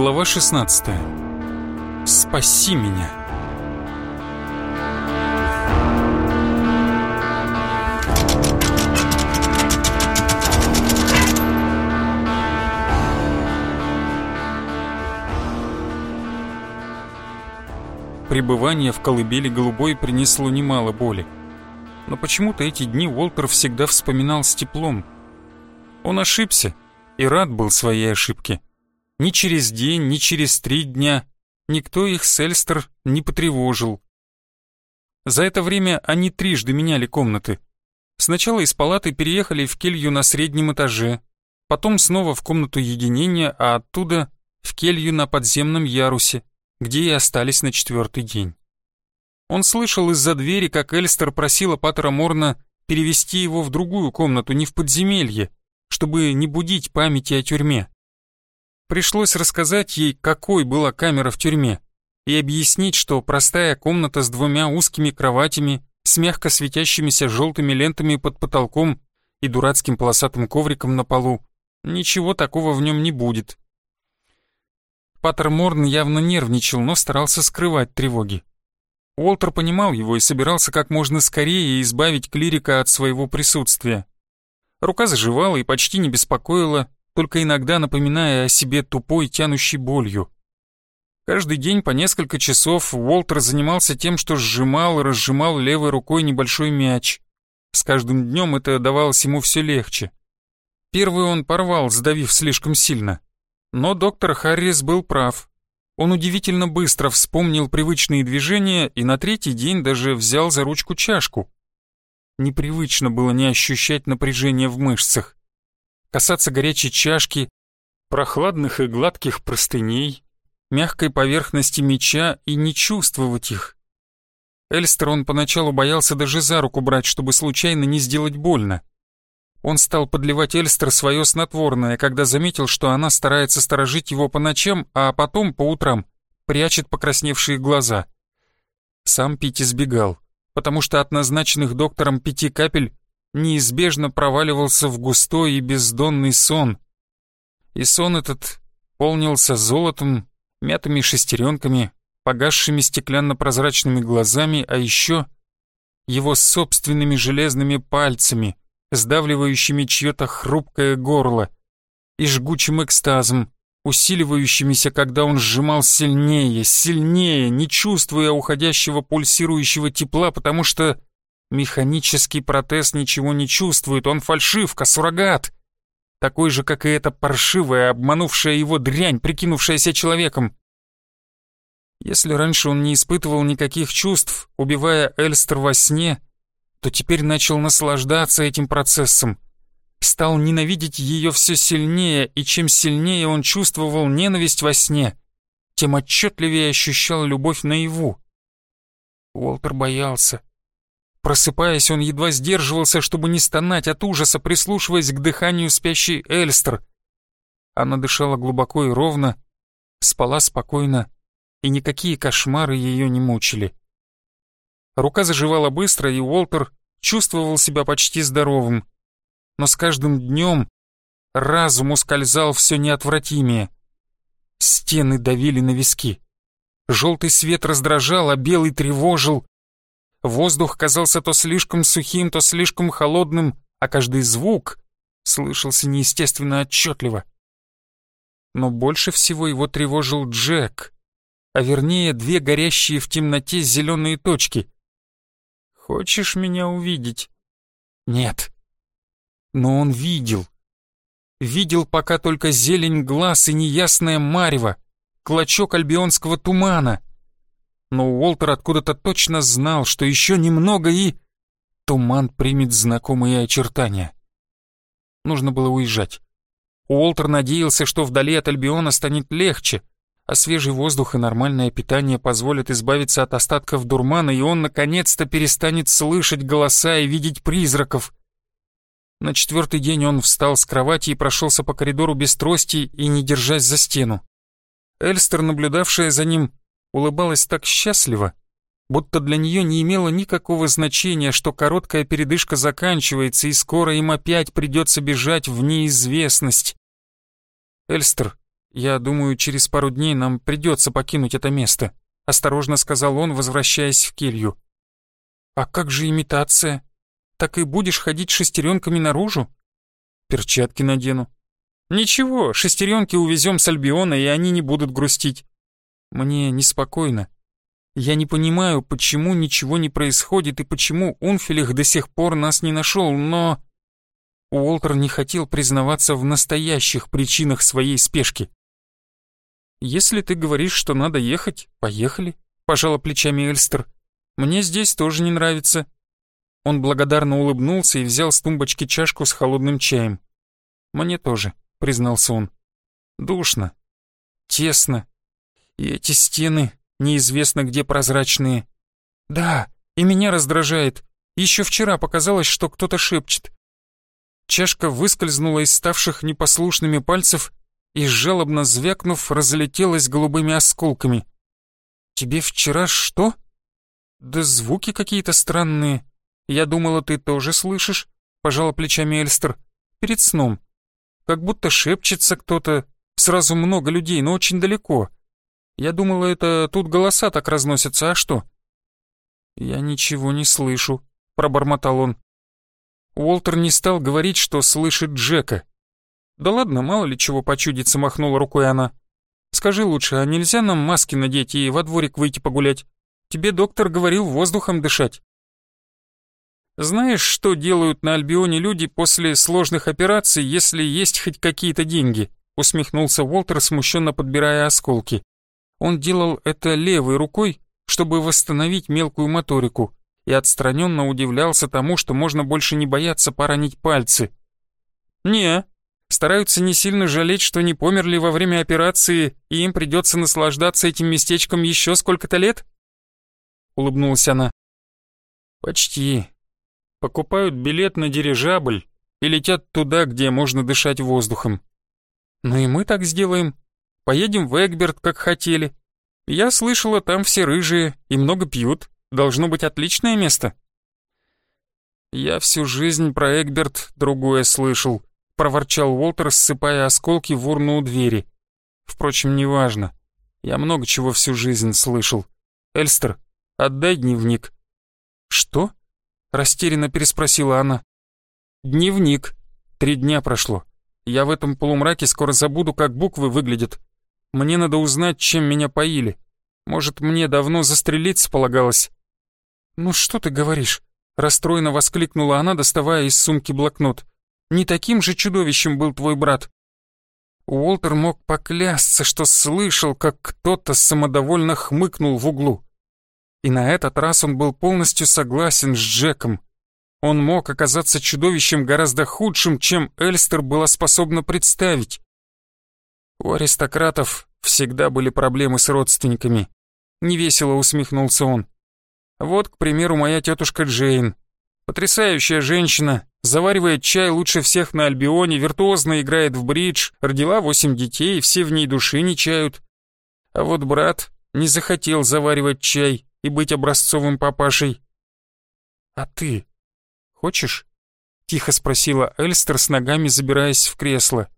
Глава 16. Спаси меня. Пребывание в колыбели голубой принесло немало боли. Но почему-то эти дни Уолтер всегда вспоминал с теплом. Он ошибся и рад был своей ошибке. Ни через день, ни через три дня никто их с Эльстер не потревожил. За это время они трижды меняли комнаты. Сначала из палаты переехали в келью на среднем этаже, потом снова в комнату единения, а оттуда в келью на подземном ярусе, где и остались на четвертый день. Он слышал из-за двери, как Эльстер просила Паттера Морна перевести его в другую комнату, не в подземелье, чтобы не будить памяти о тюрьме. Пришлось рассказать ей, какой была камера в тюрьме, и объяснить, что простая комната с двумя узкими кроватями, с мягко светящимися желтыми лентами под потолком и дурацким полосатым ковриком на полу, ничего такого в нем не будет. Паттер Морн явно нервничал, но старался скрывать тревоги. Уолтер понимал его и собирался как можно скорее избавить клирика от своего присутствия. Рука заживала и почти не беспокоила, только иногда напоминая о себе тупой, тянущей болью. Каждый день по несколько часов Уолтер занимался тем, что сжимал и разжимал левой рукой небольшой мяч. С каждым днем это давалось ему все легче. Первый он порвал, сдавив слишком сильно. Но доктор Харрис был прав. Он удивительно быстро вспомнил привычные движения и на третий день даже взял за ручку чашку. Непривычно было не ощущать напряжения в мышцах. Касаться горячей чашки, прохладных и гладких простыней, мягкой поверхности меча и не чувствовать их. Эльстер он поначалу боялся даже за руку брать, чтобы случайно не сделать больно. Он стал подливать Эльстер свое снотворное, когда заметил, что она старается сторожить его по ночам, а потом, по утрам, прячет покрасневшие глаза. Сам пить избегал, потому что от назначенных доктором пяти капель неизбежно проваливался в густой и бездонный сон. И сон этот полнился золотом, мятыми шестеренками, погасшими стеклянно-прозрачными глазами, а еще его собственными железными пальцами, сдавливающими чье-то хрупкое горло, и жгучим экстазом, усиливающимися, когда он сжимал сильнее, сильнее, не чувствуя уходящего пульсирующего тепла, потому что механический протез ничего не чувствует, он фальшивка, суррогат, такой же, как и эта паршивая, обманувшая его дрянь, прикинувшаяся человеком. Если раньше он не испытывал никаких чувств, убивая Эльстер во сне, то теперь начал наслаждаться этим процессом. Стал ненавидеть ее все сильнее, и чем сильнее он чувствовал ненависть во сне, тем отчетливее ощущал любовь наяву. Уолтер боялся. Просыпаясь, он едва сдерживался, чтобы не стонать от ужаса, прислушиваясь к дыханию спящей Эльстер. Она дышала глубоко и ровно, спала спокойно, и никакие кошмары ее не мучили. Рука заживала быстро, и Уолтер чувствовал себя почти здоровым. Но с каждым днем разум ускользал все неотвратимее. Стены давили на виски. Желтый свет раздражал, а белый тревожил. Воздух казался то слишком сухим, то слишком холодным, а каждый звук слышался неестественно отчетливо. Но больше всего его тревожил Джек, а вернее две горящие в темноте зеленые точки. Хочешь меня увидеть? Нет. Но он видел. Видел пока только зелень глаз и неясное марево, клочок альбионского тумана. Но Уолтер откуда-то точно знал, что еще немного и... Туман примет знакомые очертания. Нужно было уезжать. Уолтер надеялся, что вдали от Альбиона станет легче, а свежий воздух и нормальное питание позволят избавиться от остатков дурмана, и он наконец-то перестанет слышать голоса и видеть призраков. На четвертый день он встал с кровати и прошелся по коридору без трости и не держась за стену. Эльстер, наблюдавшая за ним, улыбалась так счастливо, будто для нее не имело никакого значения, что короткая передышка заканчивается, и скоро им опять придется бежать в неизвестность. Эльстер «Я думаю, через пару дней нам придется покинуть это место», — осторожно сказал он, возвращаясь в келью. «А как же имитация? Так и будешь ходить шестеренками наружу?» «Перчатки надену». «Ничего, шестеренки увезем с Альбиона, и они не будут грустить». «Мне неспокойно. Я не понимаю, почему ничего не происходит и почему Унфилих до сих пор нас не нашел, но...» Уолтер не хотел признаваться в настоящих причинах своей спешки. «Если ты говоришь, что надо ехать, поехали», — пожала плечами Эльстер. «Мне здесь тоже не нравится». Он благодарно улыбнулся и взял с тумбочки чашку с холодным чаем. «Мне тоже», — признался он. «Душно. Тесно. И эти стены неизвестно где прозрачные. Да, и меня раздражает. Еще вчера показалось, что кто-то шепчет. Чашка выскользнула из ставших непослушными пальцев и, жалобно звякнув, разлетелась голубыми осколками. «Тебе вчера что?» «Да звуки какие-то странные. Я думала, ты тоже слышишь», — пожала плечами Эльстер. «Перед сном. Как будто шепчется кто-то. Сразу много людей, но очень далеко. Я думала, это тут голоса так разносятся, а что?» «Я ничего не слышу», — пробормотал он. Уолтер не стал говорить, что слышит Джека. «Да ладно, мало ли чего почудится», — махнула рукой она. «Скажи лучше, а нельзя нам маски надеть и во дворик выйти погулять? Тебе доктор говорил воздухом дышать». «Знаешь, что делают на Альбионе люди после сложных операций, если есть хоть какие-то деньги?» — усмехнулся Уолтер, смущенно подбирая осколки. Он делал это левой рукой, чтобы восстановить мелкую моторику, и отстраненно удивлялся тому, что можно больше не бояться поранить пальцы. «Не, стараются не сильно жалеть, что не померли во время операции, и им придется наслаждаться этим местечком еще сколько-то лет?» Улыбнулась она. «Почти. Покупают билет на дирижабль и летят туда, где можно дышать воздухом. Ну и мы так сделаем. Поедем в Эгберт, как хотели. Я слышала, там все рыжие и много пьют. Должно быть отличное место». «Я всю жизнь про Эгберт другое слышал», проворчал Уолтер, ссыпая осколки в урну у двери. Впрочем, неважно. Я много чего всю жизнь слышал. Эльстер, отдай дневник. Что? Растерянно переспросила она. Дневник. Три дня прошло. Я в этом полумраке скоро забуду, как буквы выглядят. Мне надо узнать, чем меня поили. Может, мне давно застрелиться полагалось? Ну что ты говоришь? Расстроенно воскликнула она, доставая из сумки блокнот. Не таким же чудовищем был твой брат. Уолтер мог поклясться, что слышал, как кто-то самодовольно хмыкнул в углу. И на этот раз он был полностью согласен с Джеком. Он мог оказаться чудовищем гораздо худшим, чем Эльстер была способна представить. У аристократов всегда были проблемы с родственниками. Невесело усмехнулся он. Вот, к примеру, моя тетушка Джейн. Потрясающая женщина, заваривает чай лучше всех на Альбионе, виртуозно играет в бридж, родила восемь детей, все в ней души не чают. А вот брат не захотел заваривать чай и быть образцовым папашей. «А ты хочешь?» — тихо спросила Эльстер с ногами, забираясь в кресло.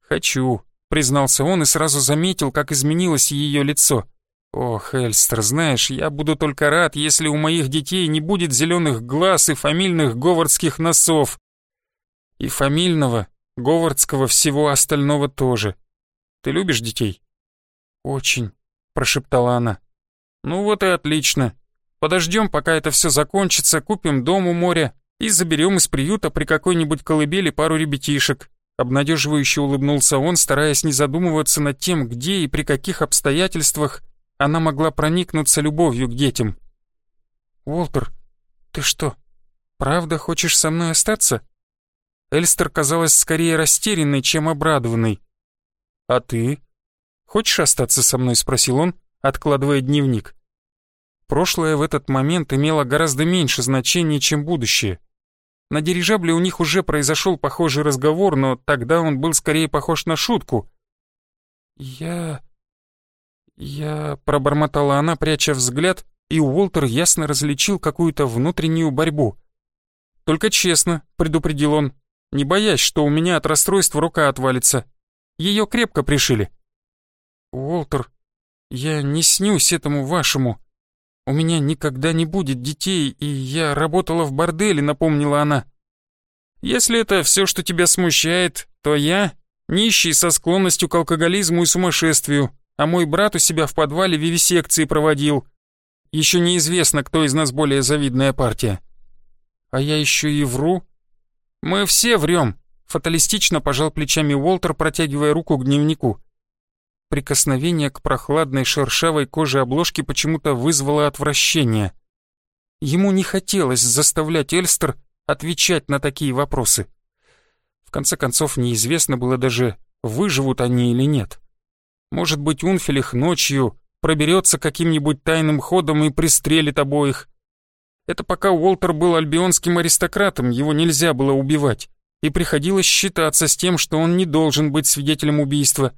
«Хочу», — признался он и сразу заметил, как изменилось ее лицо. «Ох, Эльстер, знаешь, я буду только рад, если у моих детей не будет зеленых глаз и фамильных говардских носов. И фамильного, говардского всего остального тоже. Ты любишь детей?» «Очень», — прошептала она. «Ну вот и отлично. Подождем, пока это все закончится, купим дом у моря и заберем из приюта при какой-нибудь колыбели пару ребятишек». Обнадеживающе улыбнулся он, стараясь не задумываться над тем, где и при каких обстоятельствах она могла проникнуться любовью к детям. «Уолтер, ты что, правда хочешь со мной остаться?» Эльстер казалась скорее растерянной, чем обрадованной. «А ты? Хочешь остаться со мной?» — спросил он, откладывая дневник. Прошлое в этот момент имело гораздо меньше значения, чем будущее. На дирижабле у них уже произошел похожий разговор, но тогда он был скорее похож на шутку. «Я...» «Я...» — пробормотала она, пряча взгляд, и Уолтер ясно различил какую-то внутреннюю борьбу. «Только честно», — предупредил он, — «не боясь, что у меня от расстройства рука отвалится. Ее крепко пришили». «Уолтер, я не снюсь этому вашему. У меня никогда не будет детей, и я работала в борделе», — напомнила она. «Если это все, что тебя смущает, то я нищий со склонностью к алкоголизму и сумасшествию, а мой брат у себя в подвале вивисекции проводил. Еще неизвестно, кто из нас более завидная партия. А я еще и вру. Мы все врем, фаталистично пожал плечами Уолтер, протягивая руку к дневнику. Прикосновение к прохладной шершавой коже обложки почему-то вызвало отвращение. Ему не хотелось заставлять Эльстер отвечать на такие вопросы. В конце концов, неизвестно было даже, выживут они или нет. Может быть, Унфелих ночью проберется каким-нибудь тайным ходом и пристрелит обоих. Это пока Уолтер был альбионским аристократом, его нельзя было убивать, и приходилось считаться с тем, что он не должен быть свидетелем убийства.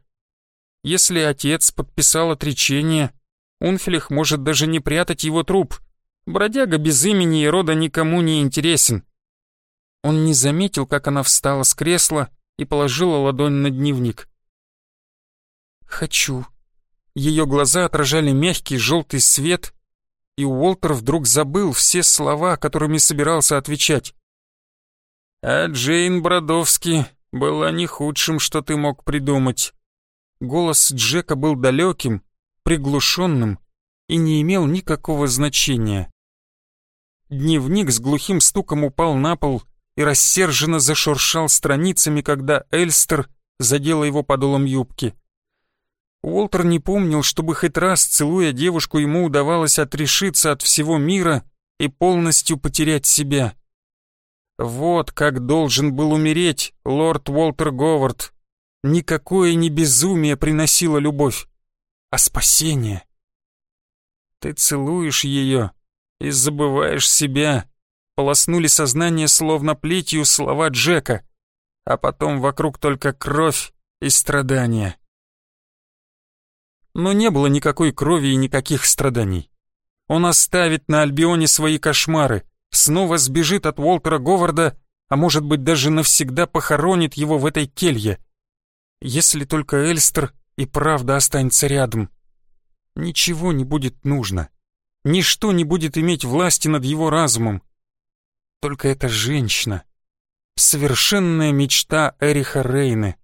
Если отец подписал отречение, Унфелих может даже не прятать его труп. Бродяга без имени и рода никому не интересен. Он не заметил, как она встала с кресла и положила ладонь на дневник. «Хочу». Ее глаза отражали мягкий желтый свет, и Уолтер вдруг забыл все слова, которыми собирался отвечать. «А Джейн Бродовски была не худшим, что ты мог придумать». Голос Джека был далеким, приглушенным и не имел никакого значения. Дневник с глухим стуком упал на пол, и рассерженно зашуршал страницами, когда Эльстер задела его подолом юбки. Уолтер не помнил, чтобы хоть раз, целуя девушку, ему удавалось отрешиться от всего мира и полностью потерять себя. Вот как должен был умереть лорд Уолтер Говард. Никакое не безумие приносило любовь, а спасение. Ты целуешь ее и забываешь себя, полоснули сознание словно плетью слова Джека, а потом вокруг только кровь и страдания. Но не было никакой крови и никаких страданий. Он оставит на Альбионе свои кошмары, снова сбежит от Уолтера Говарда, а может быть даже навсегда похоронит его в этой келье. Если только Эльстер и правда останется рядом. Ничего не будет нужно. Ничто не будет иметь власти над его разумом. Только эта женщина. Совершенная мечта Эриха Рейны.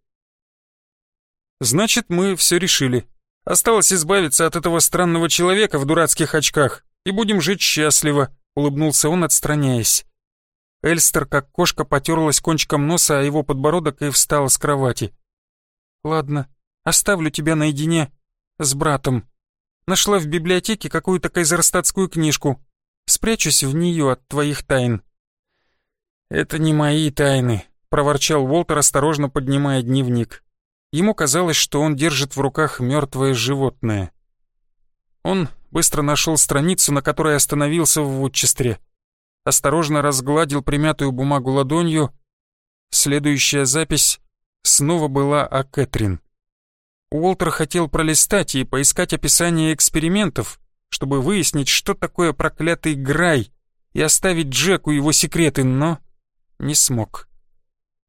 Значит, мы все решили. Осталось избавиться от этого странного человека в дурацких очках, и будем жить счастливо, улыбнулся он, отстраняясь. Эльстер, как кошка, потерлась кончиком носа о его подбородок и встала с кровати. «Ладно, оставлю тебя наедине с братом. Нашла в библиотеке какую-то кайзерстатскую книжку. Спрячусь в нее от твоих тайн». «Это не мои тайны», — проворчал Уолтер, осторожно поднимая дневник. Ему казалось, что он держит в руках мертвое животное. Он быстро нашел страницу, на которой остановился в Вудчестере. Осторожно разгладил примятую бумагу ладонью. Следующая запись снова была о Кэтрин. Уолтер хотел пролистать и поискать описание экспериментов, чтобы выяснить, что такое проклятый Грай, и оставить Джеку его секреты, но не смог.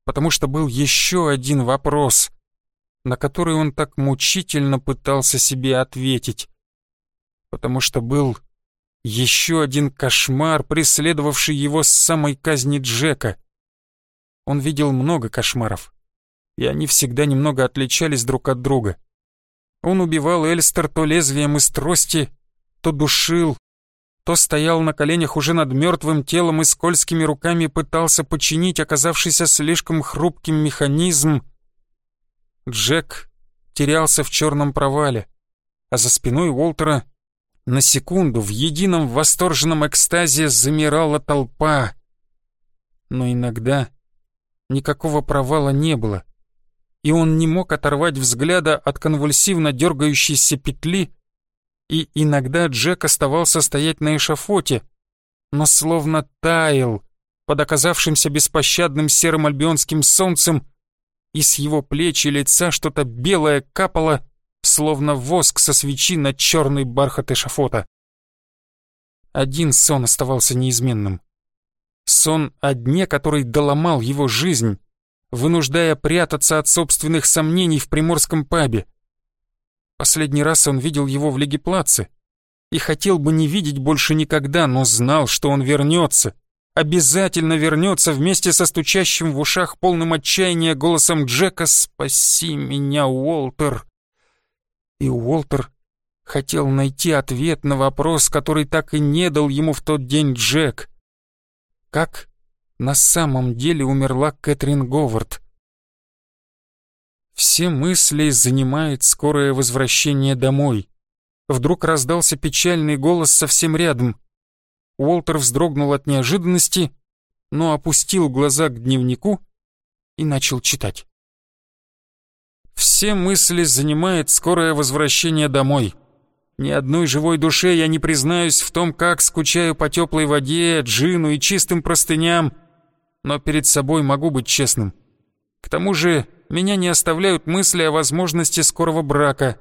Потому что был еще один вопрос, на который он так мучительно пытался себе ответить. Потому что был еще один кошмар, преследовавший его с самой казни Джека. Он видел много кошмаров, и они всегда немного отличались друг от друга. Он убивал Эльстер то лезвием из трости, то душил, то стоял на коленях уже над мертвым телом и скользкими руками пытался починить оказавшийся слишком хрупким механизм. Джек терялся в черном провале, а за спиной Уолтера на секунду в едином восторженном экстазе замирала толпа. Но иногда никакого провала не было, и он не мог оторвать взгляда от конвульсивно дергающейся петли, и иногда Джек оставался стоять на эшафоте, но словно таял под оказавшимся беспощадным серым альбионским солнцем, и с его плеч и лица что-то белое капало, словно воск со свечи на черный бархат эшафота. Один сон оставался неизменным. Сон о дне, который доломал его жизнь, вынуждая прятаться от собственных сомнений в приморском пабе. Последний раз он видел его в Легиплаце и хотел бы не видеть больше никогда, но знал, что он вернется, обязательно вернется вместе со стучащим в ушах полным отчаяния голосом Джека «Спаси меня, Уолтер!» И Уолтер хотел найти ответ на вопрос, который так и не дал ему в тот день Джек. Как на самом деле умерла Кэтрин Говард? Все мысли занимает скорое возвращение домой. Вдруг раздался печальный голос совсем рядом. Уолтер вздрогнул от неожиданности, но опустил глаза к дневнику и начал читать. Все мысли занимает скорое возвращение домой. Ни одной живой душе я не признаюсь в том, как скучаю по теплой воде, джину и чистым простыням, но перед собой могу быть честным. К тому же меня не оставляют мысли о возможности скорого брака.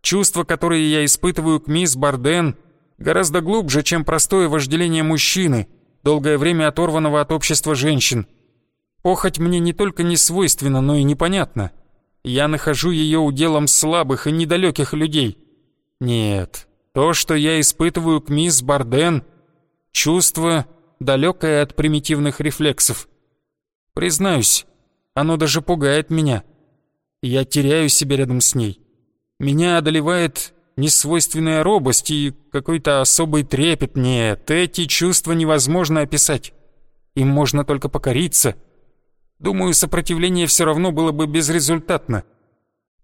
Чувства, которые я испытываю к мисс Барден, гораздо глубже, чем простое вожделение мужчины, долгое время оторванного от общества женщин. Похоть мне не только не свойственна, но и непонятна. Я нахожу ее уделом слабых и недалеких людей. Нет, то, что я испытываю к мисс Барден, чувство, далекое от примитивных рефлексов. Признаюсь, оно даже пугает меня. Я теряю себя рядом с ней. Меня одолевает несвойственная робость и какой-то особый трепет. Нет, эти чувства невозможно описать. Им можно только покориться. Думаю, сопротивление все равно было бы безрезультатно.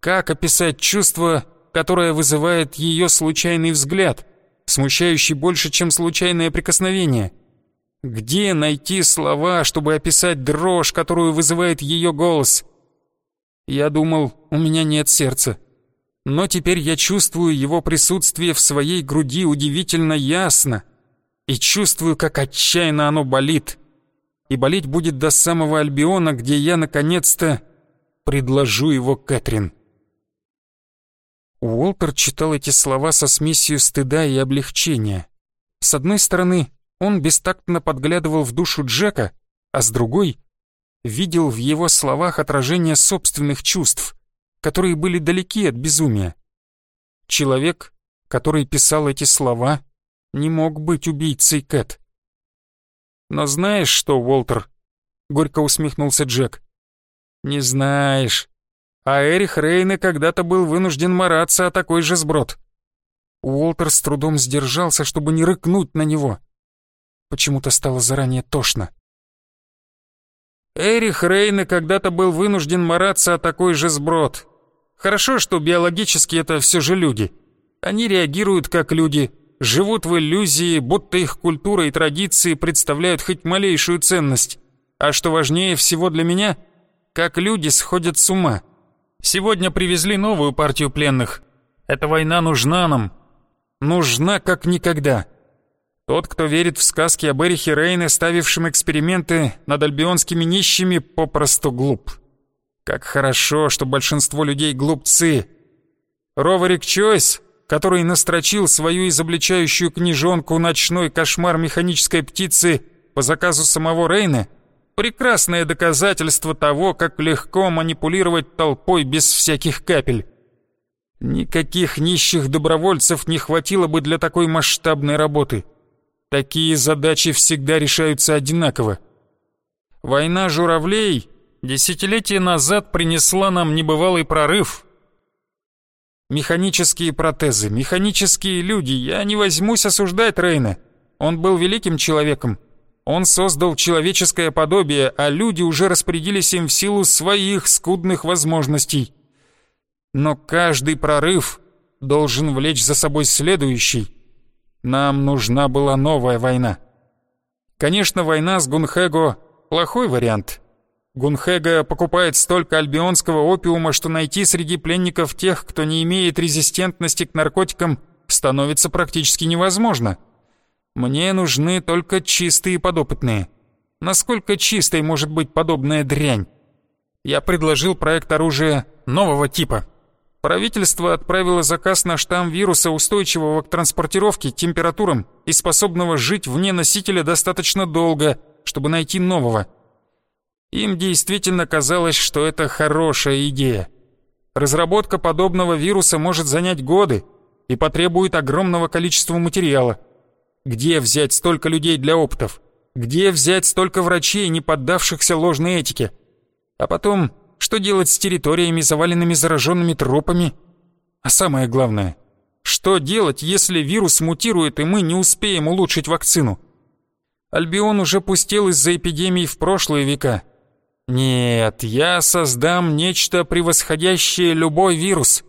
Как описать чувство, которое вызывает ее случайный взгляд, смущающий больше, чем случайное прикосновение? Где найти слова, чтобы описать дрожь, которую вызывает ее голос? Я думал, у меня нет сердца. Но теперь я чувствую его присутствие в своей груди удивительно ясно. И чувствую, как отчаянно оно болит. И болеть будет до самого Альбиона, где я, наконец-то, предложу его Кэтрин. Уолтер читал эти слова со смесью стыда и облегчения. С одной стороны, он бестактно подглядывал в душу Джека, а с другой — видел в его словах отражение собственных чувств, которые были далеки от безумия. Человек, который писал эти слова, не мог быть убийцей Кэт. «Но знаешь что, Уолтер?» — горько усмехнулся Джек. «Не знаешь. А Эрих Рейне когда-то был вынужден мараться о такой же сброд». Уолтер с трудом сдержался, чтобы не рыкнуть на него. Почему-то стало заранее тошно. Эрих Рейне когда-то был вынужден мараться о такой же сброд. Хорошо, что биологически это все же люди. Они реагируют как люди, живут в иллюзии, будто их культура и традиции представляют хоть малейшую ценность. А что важнее всего для меня, как люди сходят с ума. Сегодня привезли новую партию пленных. Эта война нужна нам. Нужна как никогда. Тот, кто верит в сказки об Эрихе Рейне, ставившем эксперименты над альбионскими нищими, попросту глуп. Как хорошо, что большинство людей глупцы. Роварик Чойс, который настрочил свою изобличающую книжонку «Ночной кошмар механической птицы» по заказу самого Рейна, прекрасное доказательство того, как легко манипулировать толпой без всяких капель. Никаких нищих добровольцев не хватило бы для такой масштабной работы. Такие задачи всегда решаются одинаково. Война журавлей десятилетия назад принесла нам небывалый прорыв. Механические протезы, механические люди, я не возьмусь осуждать Рейна. Он был великим человеком. Он создал человеческое подобие, а люди уже распорядились им в силу своих скудных возможностей. Но каждый прорыв должен влечь за собой следующий – нам нужна была новая война. Конечно, война с Гунхэго – плохой вариант. Гунхэго покупает столько альбионского опиума, что найти среди пленников тех, кто не имеет резистентности к наркотикам, становится практически невозможно. Мне нужны только чистые подопытные. Насколько чистой может быть подобная дрянь? Я предложил проект оружия нового типа – Правительство отправило заказ на штамм вируса, устойчивого к транспортировке, температурам и способного жить вне носителя достаточно долго, чтобы найти нового. Им действительно казалось, что это хорошая идея. Разработка подобного вируса может занять годы и потребует огромного количества материала. Где взять столько людей для опытов? Где взять столько врачей, не поддавшихся ложной этике? А потом, что делать с территориями, заваленными зараженными трупами? А самое главное, что делать, если вирус мутирует и мы не успеем улучшить вакцину? Альбион уже пустел из-за эпидемии в прошлые века. Нет, я создам нечто превосходящее любой вирус,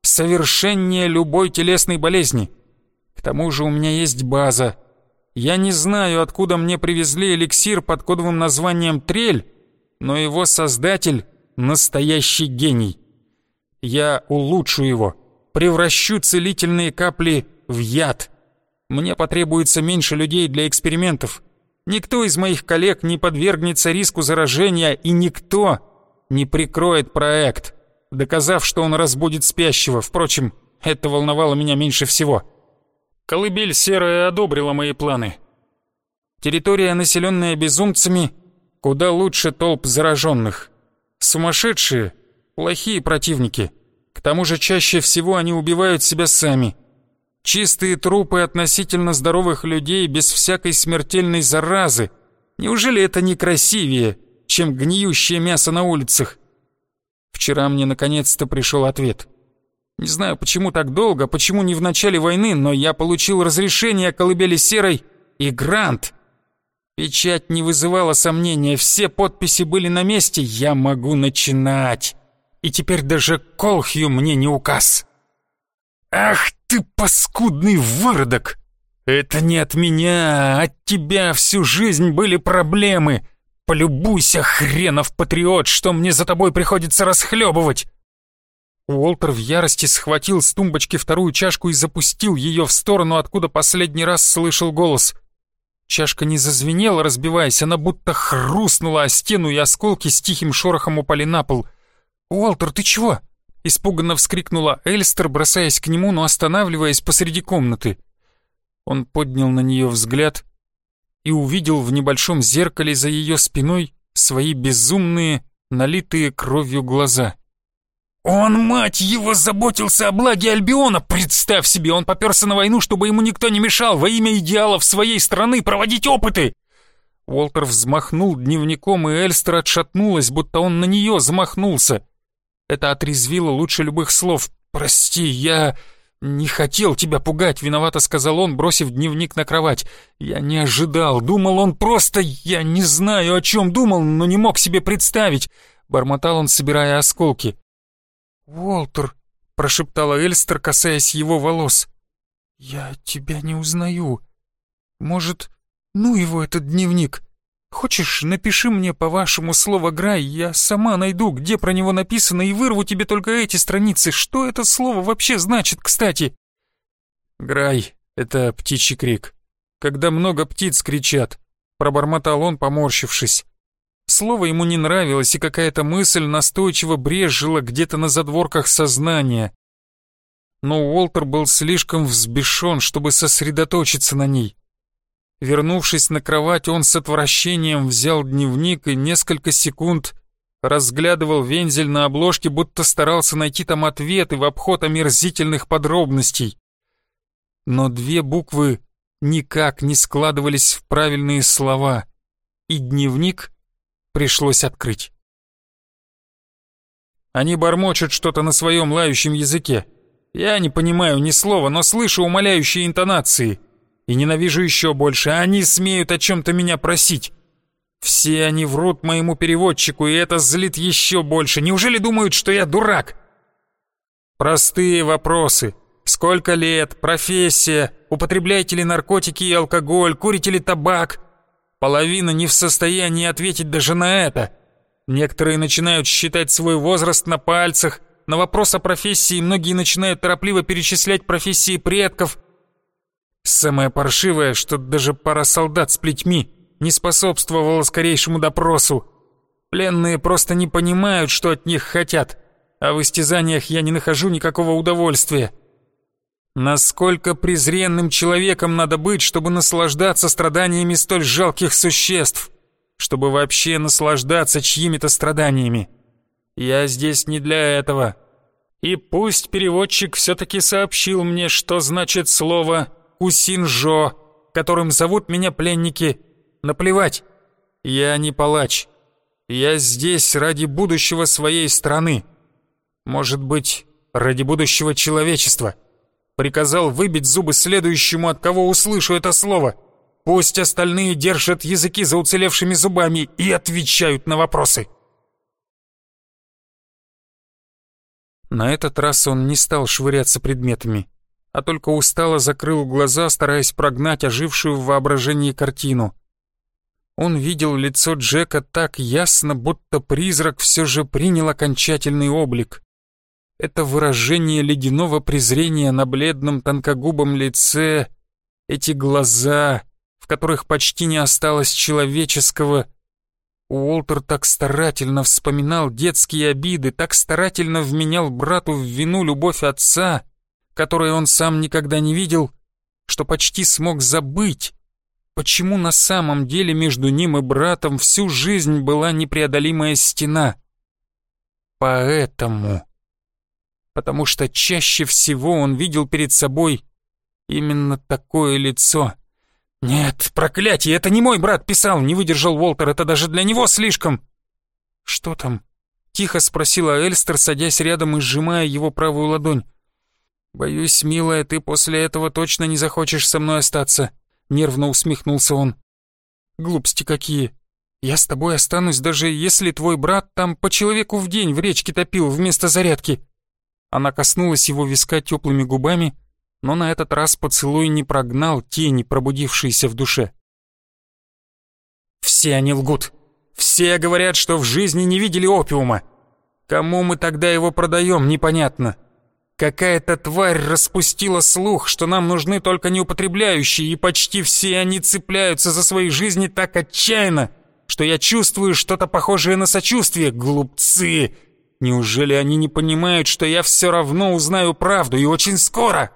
совершеннее любой телесной болезни. К тому же у меня есть база. Я не знаю, откуда мне привезли эликсир под кодовым названием «Трель», но его создатель — настоящий гений. Я улучшу его, превращу целительные капли в яд. Мне потребуется меньше людей для экспериментов. Никто из моих коллег не подвергнется риску заражения, и никто не прикроет проект, доказав, что он разбудит спящего. Впрочем, это волновало меня меньше всего. Колыбель серая одобрила мои планы. Территория, населенная безумцами, куда лучше толп зараженных. Сумасшедшие, плохие противники. К тому же чаще всего они убивают себя сами. Чистые трупы относительно здоровых людей без всякой смертельной заразы. Неужели это не красивее, чем гниющее мясо на улицах? Вчера мне наконец-то пришел ответ. Не знаю, почему так долго, почему не в начале войны, но я получил разрешение колыбели серой и грант — Печать не вызывала сомнения, все подписи были на месте, я могу начинать. И теперь даже Колхью мне не указ. Ах ты паскудный выродок! Это не от меня, от тебя всю жизнь были проблемы. Полюбуйся, хренов патриот, что мне за тобой приходится расхлебывать. Уолтер в ярости схватил с тумбочки вторую чашку и запустил ее в сторону, откуда последний раз слышал голос — Чашка не зазвенела, разбиваясь, она будто хрустнула о стену, и осколки с тихим шорохом упали на пол. «Уолтер, ты чего?» — испуганно вскрикнула Эльстер, бросаясь к нему, но останавливаясь посреди комнаты. Он поднял на нее взгляд и увидел в небольшом зеркале за ее спиной свои безумные, налитые кровью глаза. Он, мать его, заботился о благе Альбиона. Представь себе, он попёрся на войну, чтобы ему никто не мешал, во имя идеалов своей страны проводить опыты. Уолтер взмахнул дневником, и Эльстер отшатнулась, будто он на неё замахнулся. Это отрезвило лучше любых слов. «Прости, я не хотел тебя пугать», — виновато сказал он, бросив дневник на кровать. «Я не ожидал, думал он просто... Я не знаю, о чём думал, но не мог себе представить». Бормотал он, собирая осколки. «Уолтер», — прошептала Эльстер, касаясь его волос, — «я тебя не узнаю. Может, ну его этот дневник? Хочешь, напиши мне по-вашему слово «Грай», я сама найду, где про него написано, и вырву тебе только эти страницы. Что это слово вообще значит, кстати?» «Грай» — это птичий крик. Когда много птиц кричат, пробормотал он, поморщившись. Слово ему не нравилось, и какая-то мысль настойчиво брежила где-то на задворках сознания. Но Уолтер был слишком взбешен, чтобы сосредоточиться на ней. Вернувшись на кровать, он с отвращением взял дневник и несколько секунд разглядывал вензель на обложке, будто старался найти там ответы в обход омерзительных подробностей. Но две буквы никак не складывались в правильные слова, и дневник пришлось открыть. Они бормочут что-то на своем лающем языке. Я не понимаю ни слова, но слышу умоляющие интонации. И ненавижу еще больше, они смеют о чем-то меня просить. Все они врут моему переводчику, и это злит еще больше. Неужели думают, что я дурак? Простые вопросы. Сколько лет? Профессия? Употребляете ли наркотики и алкоголь? Курите ли табак? Половина не в состоянии ответить даже на это. Некоторые начинают считать свой возраст на пальцах. На вопрос о профессии многие начинают торопливо перечислять профессии предков. Самое паршивое, что даже пара солдат с плетьми не способствовала скорейшему допросу. Пленные просто не понимают, что от них хотят, а в истязаниях я не нахожу никакого удовольствия. Насколько презренным человеком надо быть, чтобы наслаждаться страданиями столь жалких существ? чтобы вообще наслаждаться чьими-то страданиями. Я здесь не для этого. И пусть переводчик все-таки сообщил мне, что значит слово «кусинжо», которым зовут меня пленники. Наплевать. Я не палач. Я здесь ради будущего своей страны. Может быть, ради будущего человечества. Приказал выбить зубы следующему, от кого услышу это слово. Пусть остальные держат языки за уцелевшими зубами и отвечают на вопросы. На этот раз он не стал швыряться предметами, а только устало закрыл глаза, стараясь прогнать ожившую в воображении картину. Он видел лицо Джека так ясно, будто призрак все же принял окончательный облик. Это выражение ледяного презрения на бледном тонкогубом лице, эти глаза, в которых почти не осталось человеческого, Уолтер так старательно вспоминал детские обиды, так старательно вменял брату в вину любовь отца, которой он сам никогда не видел, что почти смог забыть, почему на самом деле между ним и братом всю жизнь была непреодолимая стена. Поэтому... Потому что чаще всего он видел перед собой именно такое лицо — «Нет, проклятие, это не мой брат писал!» — не выдержал Уолтер. «Это даже для него слишком!» «Что там?» — тихо спросила Эльстер, садясь рядом и сжимая его правую ладонь. «Боюсь, милая, ты после этого точно не захочешь со мной остаться», — нервно усмехнулся он. «Глупости какие! Я с тобой останусь, даже если твой брат там по человеку в день в речке топил вместо зарядки». Она коснулась его виска теплыми губами, но на этот раз поцелуй не прогнал тени, пробудившиеся в душе. «Все они лгут. Все говорят, что в жизни не видели опиума. Кому мы тогда его продаем, непонятно. Какая-то тварь распустила слух, что нам нужны только неупотребляющие, и почти все они цепляются за свои жизни так отчаянно, что я чувствую что-то похожее на сочувствие. Глупцы! Неужели они не понимают, что я все равно узнаю правду и очень скоро?»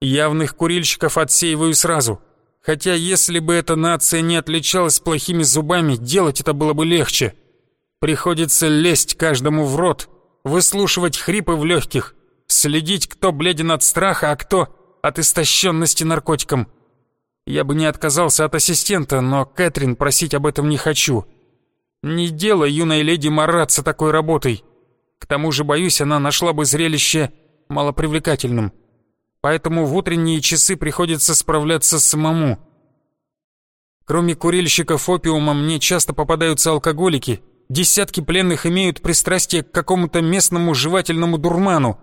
Явных курильщиков отсеиваю сразу. Хотя если бы эта нация не отличалась плохими зубами, делать это было бы легче. Приходится лезть каждому в рот, выслушивать хрипы в легких, следить, кто бледен от страха, а кто от истощенности наркотиком. Я бы не отказался от ассистента, но Кэтрин просить об этом не хочу. Не дело юной леди мараться такой работой. К тому же, боюсь, она нашла бы зрелище малопривлекательным поэтому в утренние часы приходится справляться самому. Кроме курильщиков опиума мне часто попадаются алкоголики, десятки пленных имеют пристрастие к какому-то местному жевательному дурману,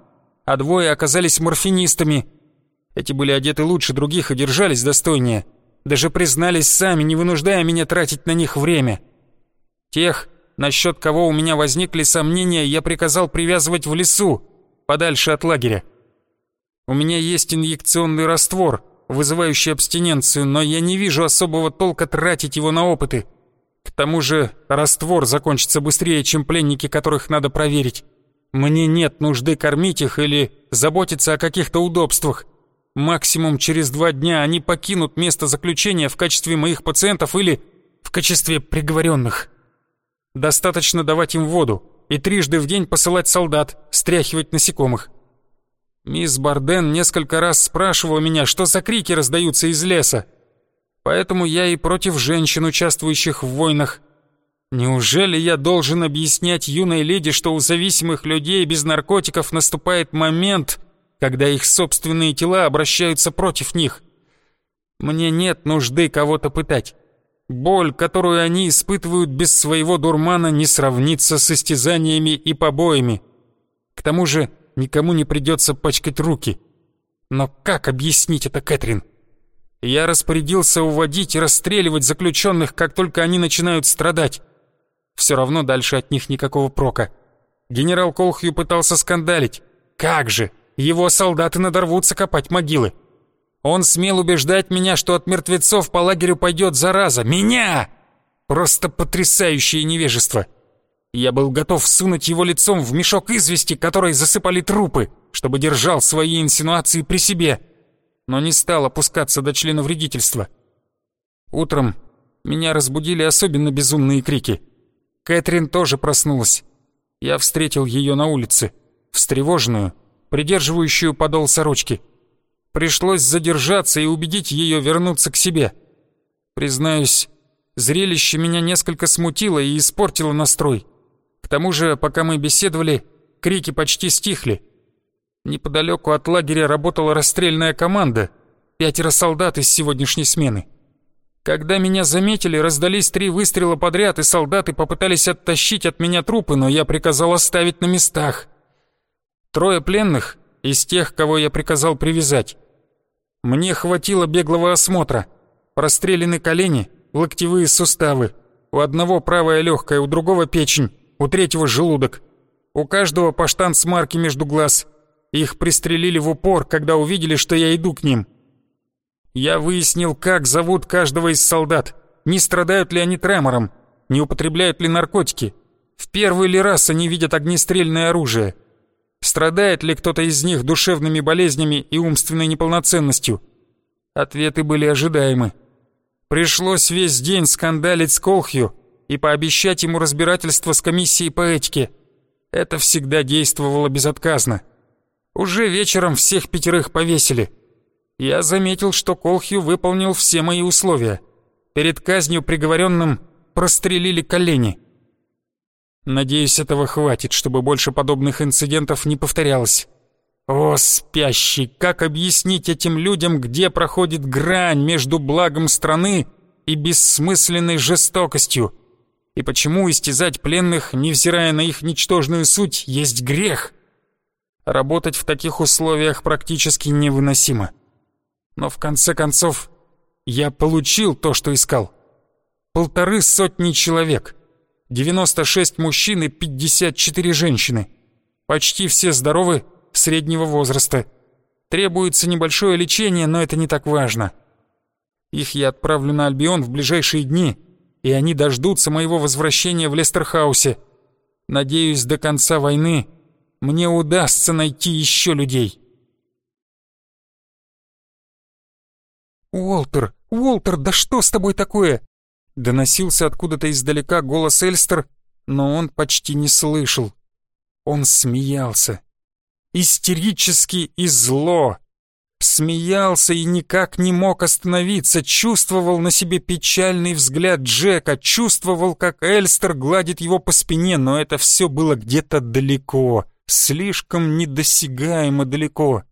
а двое оказались морфинистами. Эти были одеты лучше других и держались достойнее. Даже признались сами, не вынуждая меня тратить на них время. Тех, насчет кого у меня возникли сомнения, я приказал привязывать в лесу, подальше от лагеря. У меня есть инъекционный раствор, вызывающий абстиненцию, но я не вижу особого толка тратить его на опыты. К тому же раствор закончится быстрее, чем пленники, которых надо проверить. Мне нет нужды кормить их или заботиться о каких-то удобствах. Максимум через два дня они покинут место заключения в качестве моих пациентов или в качестве приговоренных. Достаточно давать им воду и трижды в день посылать солдат, стряхивать насекомых. Мисс Барден несколько раз спрашивала меня, что за крики раздаются из леса. Поэтому я и против женщин, участвующих в войнах. Неужели я должен объяснять юной леди, что у зависимых людей без наркотиков наступает момент, когда их собственные тела обращаются против них? Мне нет нужды кого-то пытать. Боль, которую они испытывают без своего дурмана, не сравнится с истязаниями и побоями. К тому же никому не придется пачкать руки. Но как объяснить это Кэтрин? Я распорядился уводить и расстреливать заключенных, как только они начинают страдать. Все равно дальше от них никакого прока. Генерал Колхью пытался скандалить. Как же! Его солдаты надорвутся копать могилы. Он смел убеждать меня, что от мертвецов по лагерю пойдет зараза. Меня! Просто потрясающее невежество. Я был готов сунуть его лицом в мешок извести, который засыпали трупы, чтобы держал свои инсинуации при себе, но не стал опускаться до члена вредительства. Утром Меня разбудили особенно безумные крики. Кэтрин тоже проснулась. Я встретил ее на улице, встревоженную, придерживающую подол сорочки. Пришлось задержаться и убедить ее вернуться к себе. Признаюсь, зрелище меня несколько смутило и испортило настрой. К тому же, пока мы беседовали, крики почти стихли. Неподалеку от лагеря работала расстрельная команда, пятеро солдат из сегодняшней смены. Когда меня заметили, раздались три выстрела подряд, и солдаты попытались оттащить от меня трупы, но я приказал оставить на местах. Трое пленных из тех, кого я приказал привязать. Мне хватило беглого осмотра. Прострелены колени, локтевые суставы. У одного правая легкая, у другого печень, у третьего желудок. У каждого по марки между глаз. Их пристрелили в упор, когда увидели, что я иду к ним. Я выяснил, как зовут каждого из солдат, не страдают ли они тремором, не употребляют ли наркотики, в первый ли раз они видят огнестрельное оружие, страдает ли кто-то из них душевными болезнями и умственной неполноценностью. Ответы были ожидаемы. Пришлось весь день скандалить с Колхью и пообещать ему разбирательство с комиссией по этике. Это всегда действовало безотказно. Уже вечером всех пятерых повесили. Я заметил, что Колхью выполнил все мои условия. Перед казнью приговоренным прострелили колени. Надеюсь, этого хватит, чтобы больше подобных инцидентов не повторялось. О, спящий, как объяснить этим людям, где проходит грань между благом страны и бессмысленной жестокостью? И почему истязать пленных, невзирая на их ничтожную суть, есть грех? Работать в таких условиях практически невыносимо. Но в конце концов, я получил то, что искал. Полторы сотни человек, 96 мужчин и 54 женщины. Почти все здоровы, среднего возраста. Требуется небольшое лечение, но это не так важно. Их я отправлю на Альбион в ближайшие дни, и они дождутся моего возвращения в Лестерхаусе. Надеюсь, до конца войны мне удастся найти еще людей. «Уолтер! Уолтер, да что с тобой такое?» Доносился откуда-то издалека голос Эльстер, но он почти не слышал. Он смеялся. Истерически и зло. Смеялся и никак не мог остановиться, чувствовал на себе печальный взгляд Джека, чувствовал, как Эльстер гладит его по спине, но это все было где-то далеко, слишком недосягаемо далеко.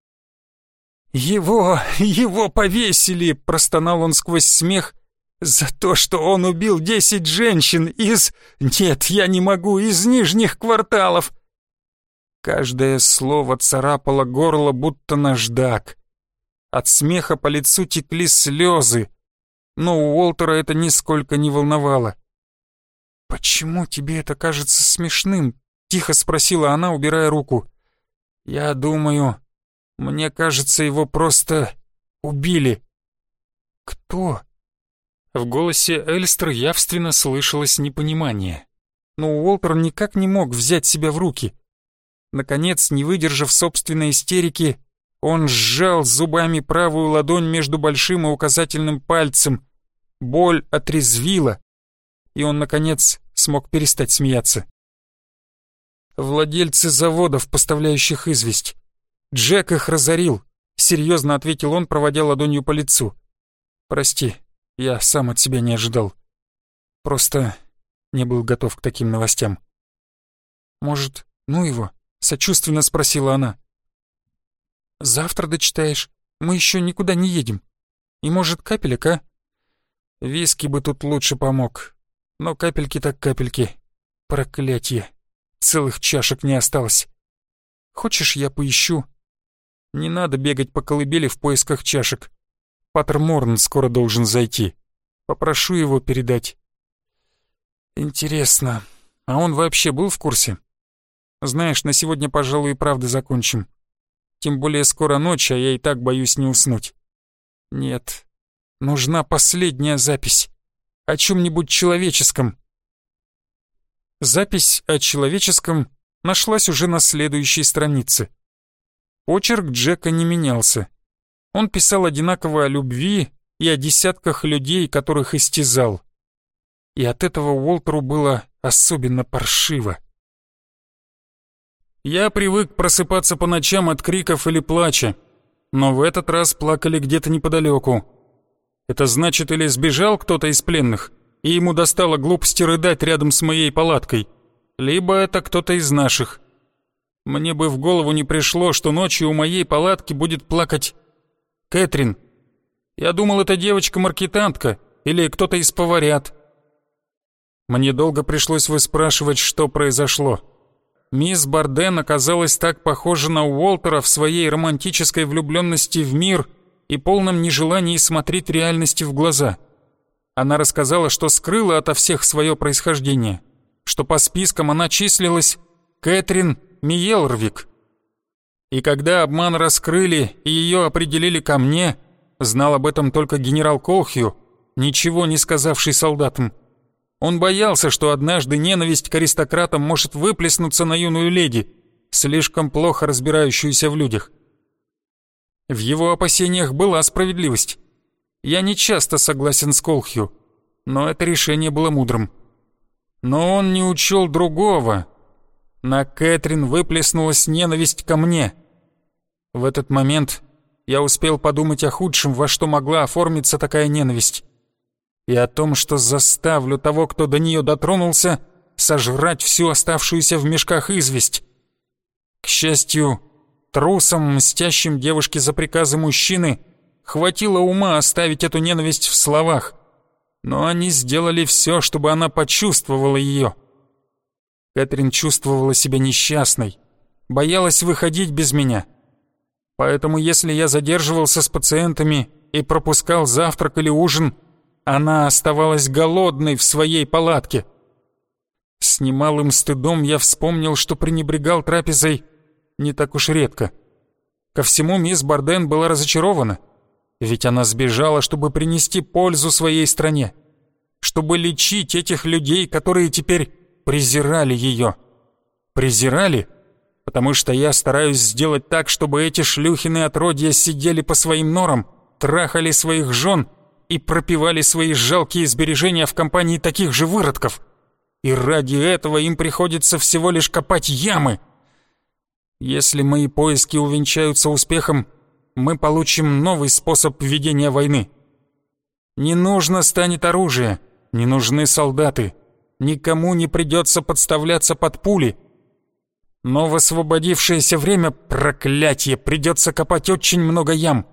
«Его, его повесили!» — простонал он сквозь смех. «За то, что он убил десять женщин из... Нет, я не могу, из нижних кварталов!» Каждое слово царапало горло, будто наждак. От смеха по лицу текли слезы, но у Уолтера это нисколько не волновало. «Почему тебе это кажется смешным?» — тихо спросила она, убирая руку. «Я думаю, мне кажется, его просто убили. Кто? В голосе Эльстер явственно слышалось непонимание. Но Уолтер никак не мог взять себя в руки. Наконец, не выдержав собственной истерики, он сжал зубами правую ладонь между большим и указательным пальцем. Боль отрезвила, и он, наконец, смог перестать смеяться. Владельцы заводов, поставляющих известь. Джек их разорил», — серьезно ответил он, проводя ладонью по лицу. «Прости, я сам от себя не ожидал. Просто не был готов к таким новостям». «Может, ну его?» — сочувственно спросила она. «Завтра дочитаешь. Мы еще никуда не едем. И, может, капелек, а?» «Виски бы тут лучше помог. Но капельки так капельки. Проклятье. Целых чашек не осталось. Хочешь, я поищу не надо бегать по колыбели в поисках чашек. Патер Морн скоро должен зайти. Попрошу его передать. Интересно, а он вообще был в курсе? Знаешь, на сегодня, пожалуй, и правда закончим. Тем более скоро ночь, а я и так боюсь не уснуть. Нет, нужна последняя запись. О чем-нибудь человеческом. Запись о человеческом нашлась уже на следующей странице. Почерк Джека не менялся. Он писал одинаково о любви и о десятках людей, которых истязал. и от этого Уолтеру было особенно паршиво. Я привык просыпаться по ночам от криков или плача, но в этот раз плакали где-то неподалеку. Это значит, или сбежал кто-то из пленных, и ему достало глупости рыдать рядом с моей палаткой, либо это кто-то из наших. Мне бы в голову не пришло, что ночью у моей палатки будет плакать Кэтрин. Я думал, это девочка-маркетантка или кто-то из поварят. Мне долго пришлось выспрашивать, что произошло. Мисс Барден оказалась так похожа на Уолтера в своей романтической влюбленности в мир и полном нежелании смотреть реальности в глаза. Она рассказала, что скрыла ото всех свое происхождение, что по спискам она числилась Кэтрин Миелрвик. И когда обман раскрыли и ее определили ко мне, знал об этом только генерал Колхью, ничего не сказавший солдатам. Он боялся, что однажды ненависть к аристократам может выплеснуться на юную леди, слишком плохо разбирающуюся в людях. В его опасениях была справедливость. Я не часто согласен с Колхью, но это решение было мудрым. Но он не учел другого. На Кэтрин выплеснулась ненависть ко мне. В этот момент я успел подумать о худшем, во что могла оформиться такая ненависть и о том, что заставлю того, кто до нее дотронулся, сожрать всю оставшуюся в мешках известь. К счастью, трусам, мстящим девушке за приказы мужчины, хватило ума оставить эту ненависть в словах, но они сделали все, чтобы она почувствовала ее. Кэтрин чувствовала себя несчастной, боялась выходить без меня. Поэтому если я задерживался с пациентами и пропускал завтрак или ужин – она оставалась голодной в своей палатке. С немалым стыдом я вспомнил, что пренебрегал трапезой не так уж редко. Ко всему мисс Барден была разочарована, ведь она сбежала, чтобы принести пользу своей стране, чтобы лечить этих людей, которые теперь презирали ее. Презирали, потому что я стараюсь сделать так, чтобы эти шлюхины отродья сидели по своим норам, трахали своих жен и пропивали свои жалкие сбережения в компании таких же выродков. И ради этого им приходится всего лишь копать ямы. Если мои поиски увенчаются успехом, мы получим новый способ ведения войны. Не нужно станет оружие, не нужны солдаты, никому не придется подставляться под пули. Но в освободившееся время, проклятие, придется копать очень много ям.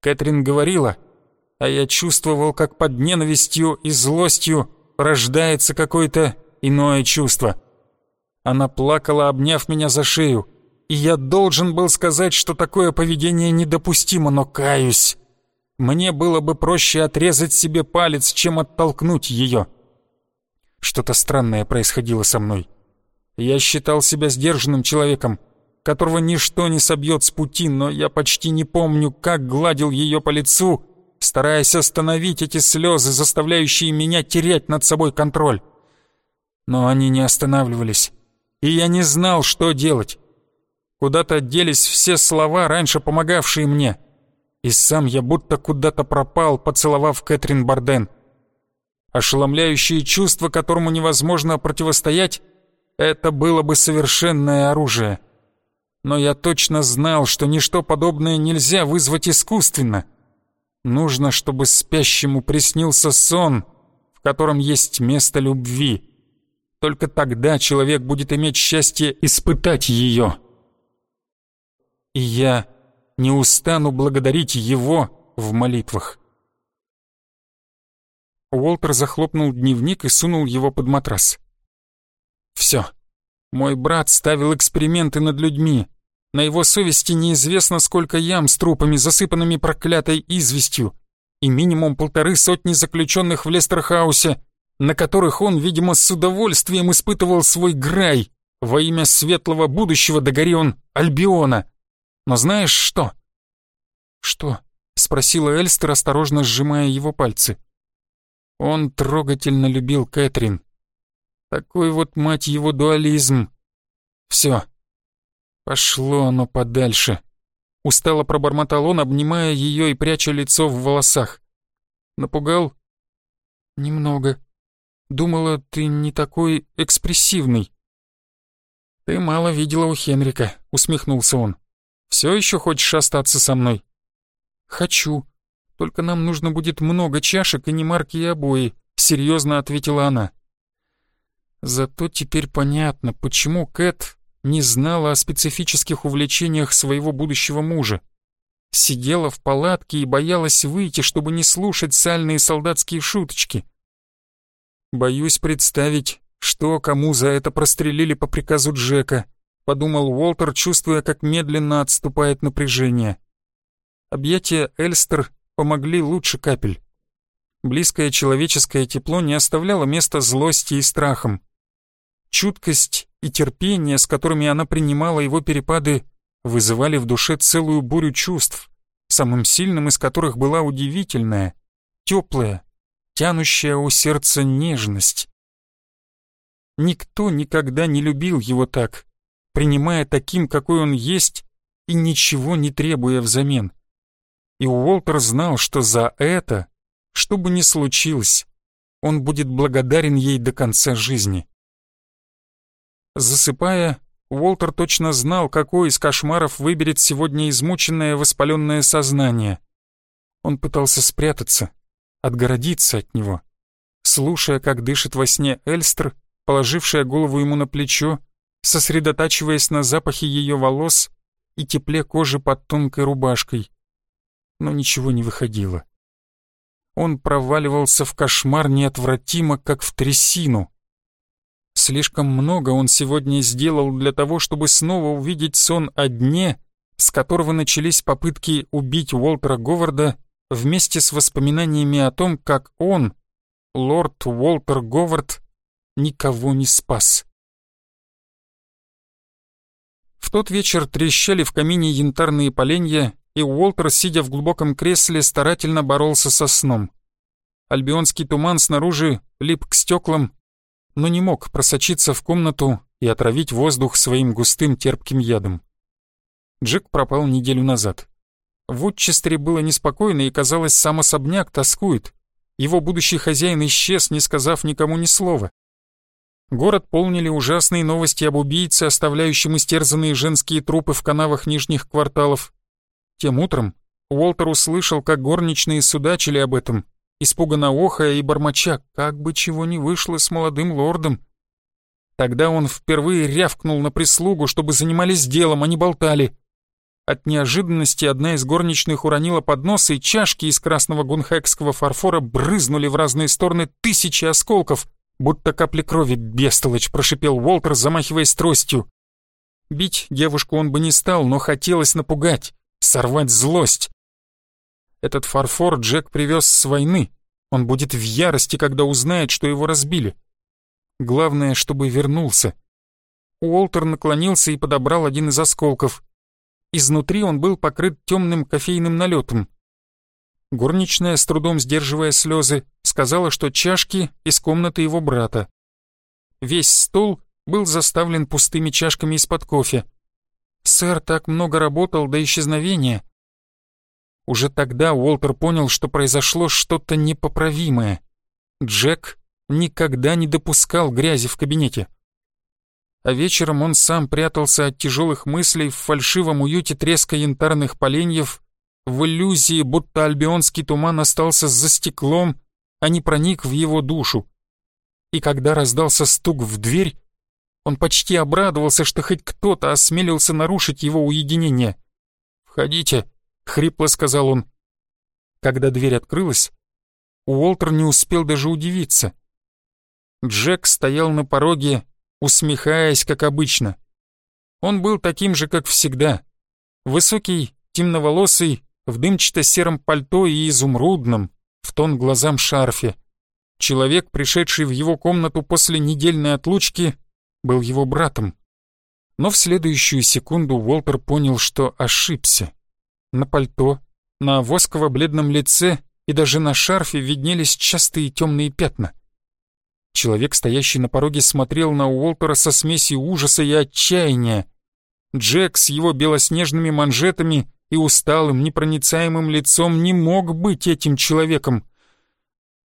Кэтрин говорила — а я чувствовал, как под ненавистью и злостью рождается какое-то иное чувство. Она плакала, обняв меня за шею, и я должен был сказать, что такое поведение недопустимо, но каюсь. Мне было бы проще отрезать себе палец, чем оттолкнуть ее. Что-то странное происходило со мной. Я считал себя сдержанным человеком, которого ничто не собьет с пути, но я почти не помню, как гладил ее по лицу стараясь остановить эти слезы, заставляющие меня терять над собой контроль. Но они не останавливались, и я не знал, что делать. Куда-то делись все слова, раньше помогавшие мне, и сам я будто куда-то пропал, поцеловав Кэтрин Барден. Ошеломляющее чувство, которому невозможно противостоять, это было бы совершенное оружие. Но я точно знал, что ничто подобное нельзя вызвать искусственно — Нужно, чтобы спящему приснился сон, в котором есть место любви. Только тогда человек будет иметь счастье испытать ее. И я не устану благодарить его в молитвах. Уолтер захлопнул дневник и сунул его под матрас. «Все. Мой брат ставил эксперименты над людьми, на его совести неизвестно сколько ям с трупами, засыпанными проклятой известью, и минимум полторы сотни заключенных в Лестерхаусе, на которых он, видимо, с удовольствием испытывал свой грай во имя светлого будущего, догори он, Альбиона. Но знаешь что? «Что?» — спросила Эльстер, осторожно сжимая его пальцы. Он трогательно любил Кэтрин. Такой вот, мать его, дуализм. Все, Пошло оно подальше. Устало пробормотал он, обнимая ее и пряча лицо в волосах. Напугал? Немного. Думала, ты не такой экспрессивный». «Ты мало видела у Хенрика», — усмехнулся он. «Все еще хочешь остаться со мной?» «Хочу. Только нам нужно будет много чашек и не марки и обои», — серьезно ответила она. Зато теперь понятно, почему Кэт не знала о специфических увлечениях своего будущего мужа. Сидела в палатке и боялась выйти, чтобы не слушать сальные солдатские шуточки. Боюсь представить, что кому за это прострелили по приказу Джека, подумал Уолтер, чувствуя, как медленно отступает напряжение. Объятия Эльстер помогли лучше капель. Близкое человеческое тепло не оставляло места злости и страхам. Чуткость и терпение, с которыми она принимала его перепады, вызывали в душе целую бурю чувств, самым сильным из которых была удивительная, теплая, тянущая у сердца нежность. Никто никогда не любил его так, принимая таким, какой он есть, и ничего не требуя взамен. И Уолтер знал, что за это, что бы ни случилось, он будет благодарен ей до конца жизни. Засыпая, Уолтер точно знал, какой из кошмаров выберет сегодня измученное воспаленное сознание. Он пытался спрятаться, отгородиться от него, слушая, как дышит во сне Эльстер, положившая голову ему на плечо, сосредотачиваясь на запахе ее волос и тепле кожи под тонкой рубашкой. Но ничего не выходило. Он проваливался в кошмар неотвратимо, как в трясину. Слишком много он сегодня сделал для того, чтобы снова увидеть сон о дне, с которого начались попытки убить Уолтера Говарда вместе с воспоминаниями о том, как он, лорд Уолтер Говард, никого не спас. В тот вечер трещали в камине янтарные поленья, и Уолтер, сидя в глубоком кресле, старательно боролся со сном. Альбионский туман снаружи лип к стеклам, но не мог просочиться в комнату и отравить воздух своим густым терпким ядом. Джек пропал неделю назад. В Утчестере было неспокойно и, казалось, сам особняк тоскует. Его будущий хозяин исчез, не сказав никому ни слова. Город полнили ужасные новости об убийце, оставляющем истерзанные женские трупы в канавах нижних кварталов. Тем утром Уолтер услышал, как горничные судачили об этом испуганно охая и бормоча, как бы чего не вышло с молодым лордом. Тогда он впервые рявкнул на прислугу, чтобы занимались делом, а не болтали. От неожиданности одна из горничных уронила поднос, и чашки из красного гунхекского фарфора брызнули в разные стороны тысячи осколков, будто капли крови бестолочь, прошипел Уолтер, замахиваясь тростью. Бить девушку он бы не стал, но хотелось напугать, сорвать злость. Этот фарфор Джек привез с войны. Он будет в ярости, когда узнает, что его разбили. Главное, чтобы вернулся. Уолтер наклонился и подобрал один из осколков. Изнутри он был покрыт темным кофейным налетом. Горничная, с трудом сдерживая слезы, сказала, что чашки из комнаты его брата. Весь стол был заставлен пустыми чашками из-под кофе. Сэр так много работал до исчезновения, уже тогда Уолтер понял, что произошло что-то непоправимое. Джек никогда не допускал грязи в кабинете. А вечером он сам прятался от тяжелых мыслей в фальшивом уюте треска янтарных поленьев, в иллюзии, будто альбионский туман остался за стеклом, а не проник в его душу. И когда раздался стук в дверь, он почти обрадовался, что хоть кто-то осмелился нарушить его уединение. «Входите», хрипло сказал он. Когда дверь открылась, Уолтер не успел даже удивиться. Джек стоял на пороге, усмехаясь, как обычно. Он был таким же, как всегда. Высокий, темноволосый, в дымчато-сером пальто и изумрудном, в тон глазам шарфе. Человек, пришедший в его комнату после недельной отлучки, был его братом. Но в следующую секунду Уолтер понял, что ошибся. На пальто, на восково-бледном лице и даже на шарфе виднелись частые темные пятна. Человек, стоящий на пороге, смотрел на Уолтера со смесью ужаса и отчаяния. Джек с его белоснежными манжетами и усталым, непроницаемым лицом не мог быть этим человеком.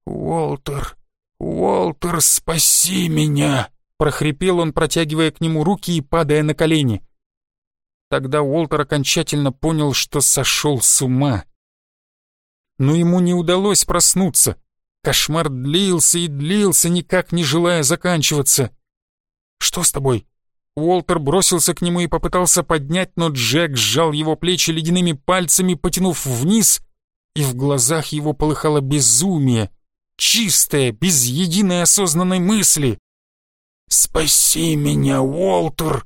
«Уолтер, «Уолтер, спаси меня!» — прохрипел он, протягивая к нему руки и падая на колени. Тогда Уолтер окончательно понял, что сошел с ума. Но ему не удалось проснуться. Кошмар длился и длился, никак не желая заканчиваться. «Что с тобой?» Уолтер бросился к нему и попытался поднять, но Джек сжал его плечи ледяными пальцами, потянув вниз, и в глазах его полыхало безумие — чистая, без единой осознанной мысли. «Спаси меня, Уолтер!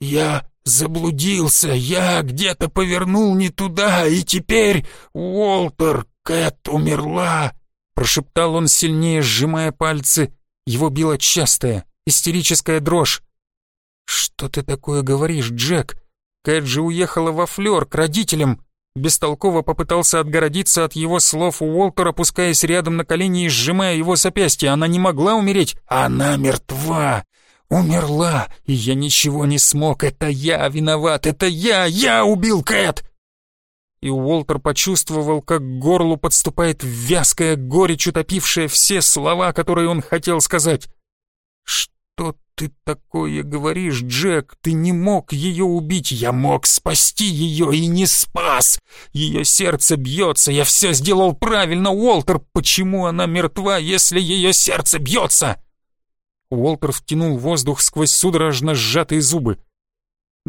Я заблудился, я где-то повернул не туда, и теперь, Уолтер, Кэт умерла!» Прошептал он сильнее, сжимая пальцы. Его била частая, истерическая дрожь. «Что ты такое говоришь, Джек? Кэт же уехала во Флёр к родителям бестолково попытался отгородиться от его слов Уолтер, опускаясь рядом на колени и сжимая его запястье. Она не могла умереть. Она мертва. Умерла, и я ничего не смог. Это я виноват. Это я. Я убил Кэт. И Уолтер почувствовал, как к горлу подступает вязкая горечь, утопившая все слова, которые он хотел сказать. Что ты такое говоришь, Джек? Ты не мог ее убить. Я мог спасти ее и не спас. Ее сердце бьется. Я все сделал правильно, Уолтер. Почему она мертва, если ее сердце бьется? Уолтер втянул воздух сквозь судорожно сжатые зубы.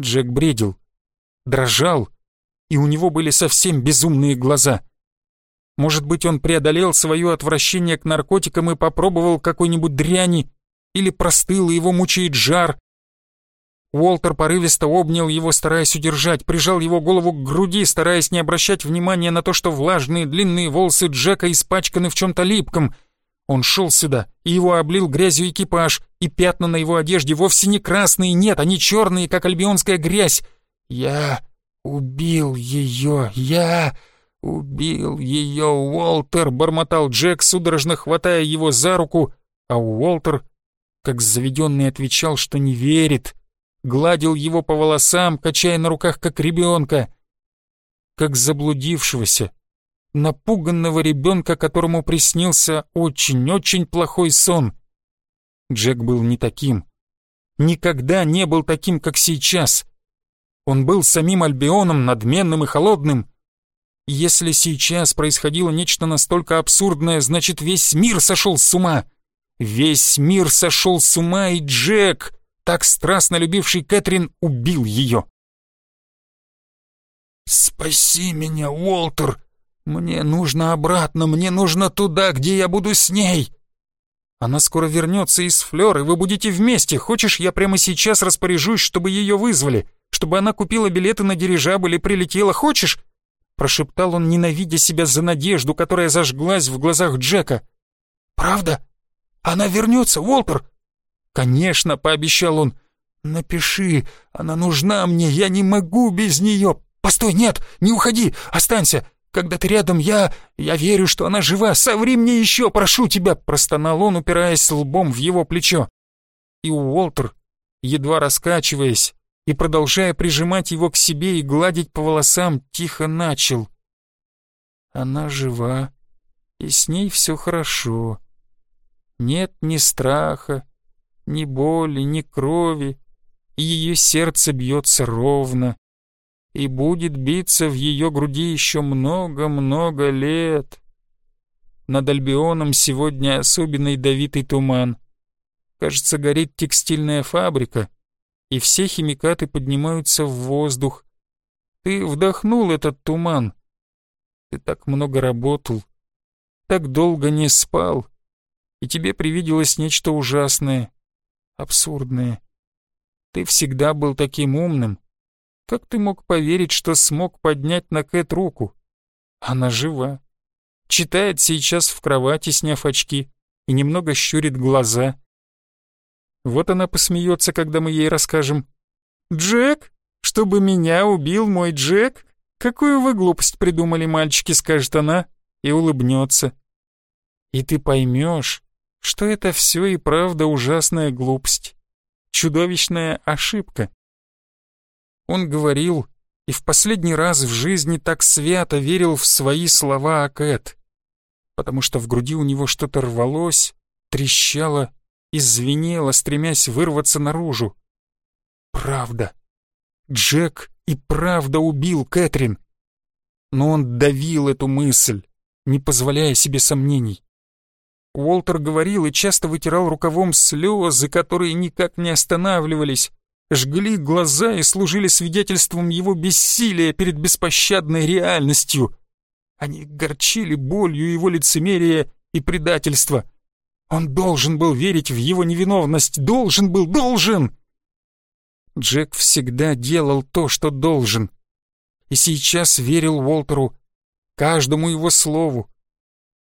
Джек бредил, дрожал, и у него были совсем безумные глаза. Может быть, он преодолел свое отвращение к наркотикам и попробовал какой-нибудь дряни, или простыл, и его мучает жар. Уолтер порывисто обнял его, стараясь удержать, прижал его голову к груди, стараясь не обращать внимания на то, что влажные длинные волосы Джека испачканы в чем-то липком. Он шел сюда, и его облил грязью экипаж, и пятна на его одежде вовсе не красные, нет, они черные, как альбионская грязь. «Я убил ее, я...» «Убил ее, Уолтер!» — бормотал Джек, судорожно хватая его за руку, а Уолтер как заведенный отвечал, что не верит, гладил его по волосам, качая на руках, как ребенка, как заблудившегося, напуганного ребенка, которому приснился очень-очень плохой сон. Джек был не таким, никогда не был таким, как сейчас. Он был самим Альбионом, надменным и холодным. Если сейчас происходило нечто настолько абсурдное, значит весь мир сошел с ума — Весь мир сошел с ума, и Джек, так страстно любивший Кэтрин, убил ее. «Спаси меня, Уолтер! Мне нужно обратно, мне нужно туда, где я буду с ней!» «Она скоро вернется из Флёр, вы будете вместе. Хочешь, я прямо сейчас распоряжусь, чтобы ее вызвали? Чтобы она купила билеты на дирижабль и прилетела? Хочешь?» Прошептал он, ненавидя себя за надежду, которая зажглась в глазах Джека. «Правда?» Она вернется, Уолтер?» «Конечно», — пообещал он. «Напиши, она нужна мне, я не могу без нее. Постой, нет, не уходи, останься. Когда ты рядом, я... я верю, что она жива. Соври мне еще, прошу тебя!» Простонал он, упираясь лбом в его плечо. И Уолтер, едва раскачиваясь и продолжая прижимать его к себе и гладить по волосам, тихо начал. «Она жива, и с ней все хорошо. Нет ни страха, ни боли, ни крови, и ее сердце бьется ровно, и будет биться в ее груди еще много-много лет. Над Альбионом сегодня особенно ядовитый туман. Кажется, горит текстильная фабрика, и все химикаты поднимаются в воздух. Ты вдохнул этот туман. Ты так много работал, так долго не спал и тебе привиделось нечто ужасное, абсурдное. Ты всегда был таким умным. Как ты мог поверить, что смог поднять на Кэт руку? Она жива. Читает сейчас в кровати, сняв очки, и немного щурит глаза. Вот она посмеется, когда мы ей расскажем. «Джек? Чтобы меня убил мой Джек? Какую вы глупость придумали, мальчики?» — скажет она и улыбнется. И ты поймешь, что это все и правда ужасная глупость, чудовищная ошибка. Он говорил и в последний раз в жизни так свято верил в свои слова о Кэт, потому что в груди у него что-то рвалось, трещала и стремясь вырваться наружу. Правда. Джек и правда убил Кэтрин. Но он давил эту мысль, не позволяя себе сомнений. Уолтер говорил и часто вытирал рукавом слезы, которые никак не останавливались, жгли глаза и служили свидетельством его бессилия перед беспощадной реальностью. Они горчили болью его лицемерия и предательства. Он должен был верить в его невиновность, должен был, должен! Джек всегда делал то, что должен. И сейчас верил Уолтеру, каждому его слову.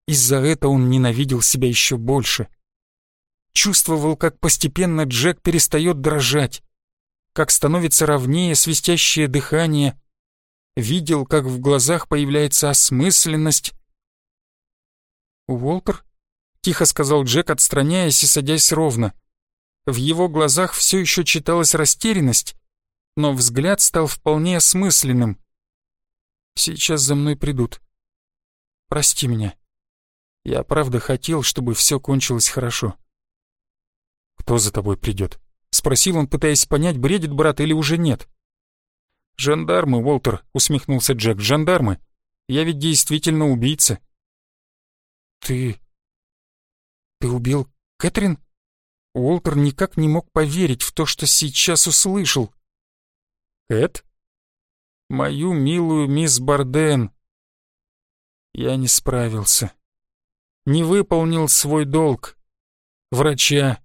Из-за этого он ненавидел себя еще больше. Чувствовал, как постепенно Джек перестает дрожать, как становится ровнее свистящее дыхание, видел, как в глазах появляется осмысленность. «Уолтер?» — тихо сказал Джек, отстраняясь и садясь ровно. В его глазах все еще читалась растерянность, но взгляд стал вполне осмысленным. «Сейчас за мной придут. Прости меня. Я правда хотел, чтобы все кончилось хорошо». «Кто за тобой придет?» — спросил он, пытаясь понять, бредит брат или уже нет. «Жандармы, Уолтер», — усмехнулся Джек, — «жандармы. Я ведь действительно убийца». «Ты... ты убил Кэтрин?» Уолтер никак не мог поверить в то, что сейчас услышал. «Кэт?» «Мою милую мисс Барден». Я не справился. Не выполнил свой долг. Врача,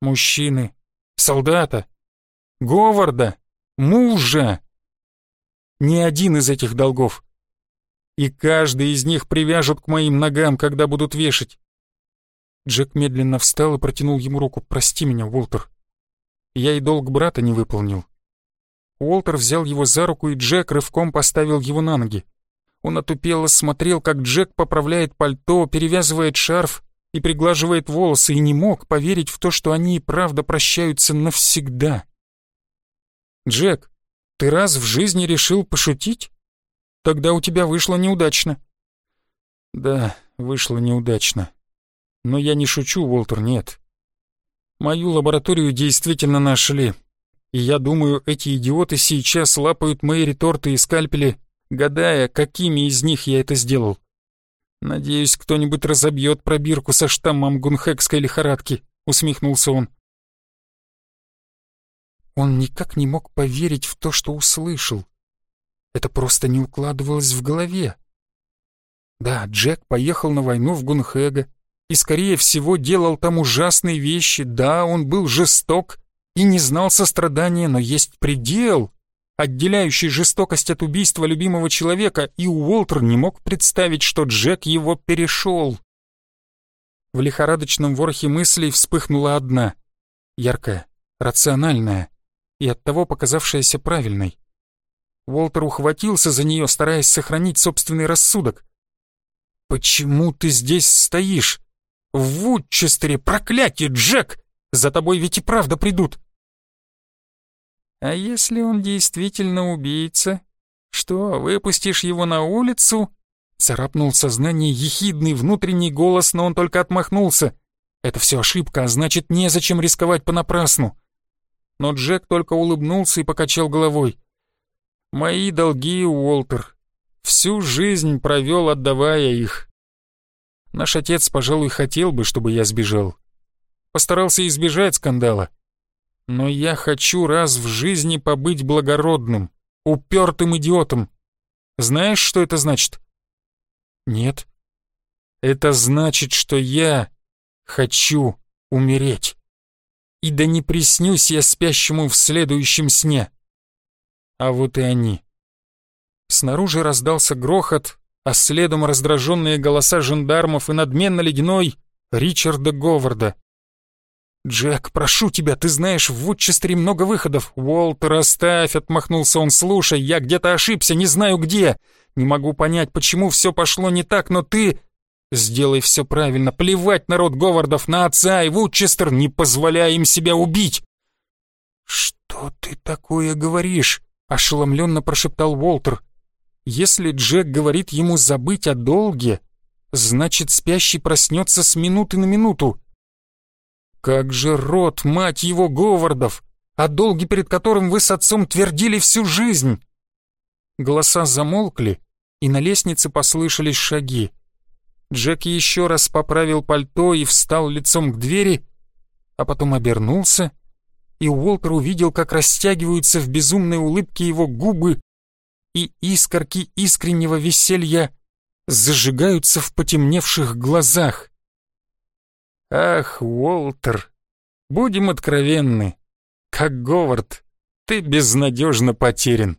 мужчины, солдата, Говарда, мужа. Ни один из этих долгов. И каждый из них привяжут к моим ногам, когда будут вешать. Джек медленно встал и протянул ему руку. «Прости меня, Уолтер. Я и долг брата не выполнил». Уолтер взял его за руку, и Джек рывком поставил его на ноги. Он отупело смотрел, как Джек поправляет пальто, перевязывает шарф, и приглаживает волосы, и не мог поверить в то, что они и правда прощаются навсегда. «Джек, ты раз в жизни решил пошутить? Тогда у тебя вышло неудачно». «Да, вышло неудачно. Но я не шучу, Уолтер, нет. Мою лабораторию действительно нашли, и я думаю, эти идиоты сейчас лапают мои реторты и скальпели, гадая, какими из них я это сделал. «Надеюсь, кто-нибудь разобьет пробирку со штаммом гунхекской лихорадки», — усмехнулся он. Он никак не мог поверить в то, что услышал. Это просто не укладывалось в голове. Да, Джек поехал на войну в Гунхэга и, скорее всего, делал там ужасные вещи. Да, он был жесток и не знал сострадания, но есть предел отделяющий жестокость от убийства любимого человека, и Уолтер не мог представить, что Джек его перешел. В лихорадочном ворохе мыслей вспыхнула одна, яркая, рациональная и оттого показавшаяся правильной. Уолтер ухватился за нее, стараясь сохранить собственный рассудок. «Почему ты здесь стоишь? В Вудчестере, проклятие, Джек! За тобой ведь и правда придут!» А если он действительно убийца? Что, выпустишь его на улицу? Царапнул сознание ехидный внутренний голос, но он только отмахнулся. Это все ошибка, а значит, незачем рисковать понапрасну. Но Джек только улыбнулся и покачал головой. «Мои долги, Уолтер. Всю жизнь провел, отдавая их. Наш отец, пожалуй, хотел бы, чтобы я сбежал. Постарался избежать скандала. Но я хочу раз в жизни побыть благородным, упертым идиотом. Знаешь, что это значит? Нет. Это значит, что я хочу умереть. И да не приснюсь я спящему в следующем сне. А вот и они. Снаружи раздался грохот, а следом раздраженные голоса жандармов и надменно ледяной Ричарда Говарда. «Джек, прошу тебя, ты знаешь, в Вудчестере много выходов». «Уолтер, оставь», — отмахнулся он, — «слушай, я где-то ошибся, не знаю где. Не могу понять, почему все пошло не так, но ты...» «Сделай все правильно, плевать народ Говардов на отца и Вудчестер, не позволяй им себя убить!» «Что ты такое говоришь?» — ошеломленно прошептал Уолтер. «Если Джек говорит ему забыть о долге, значит, спящий проснется с минуты на минуту как же род, мать его, Говардов, о долге перед которым вы с отцом твердили всю жизнь. Голоса замолкли, и на лестнице послышались шаги. Джек еще раз поправил пальто и встал лицом к двери, а потом обернулся, и Уолтер увидел, как растягиваются в безумной улыбке его губы, и искорки искреннего веселья зажигаются в потемневших глазах. «Ах, Уолтер, будем откровенны, как Говард, ты безнадежно потерян».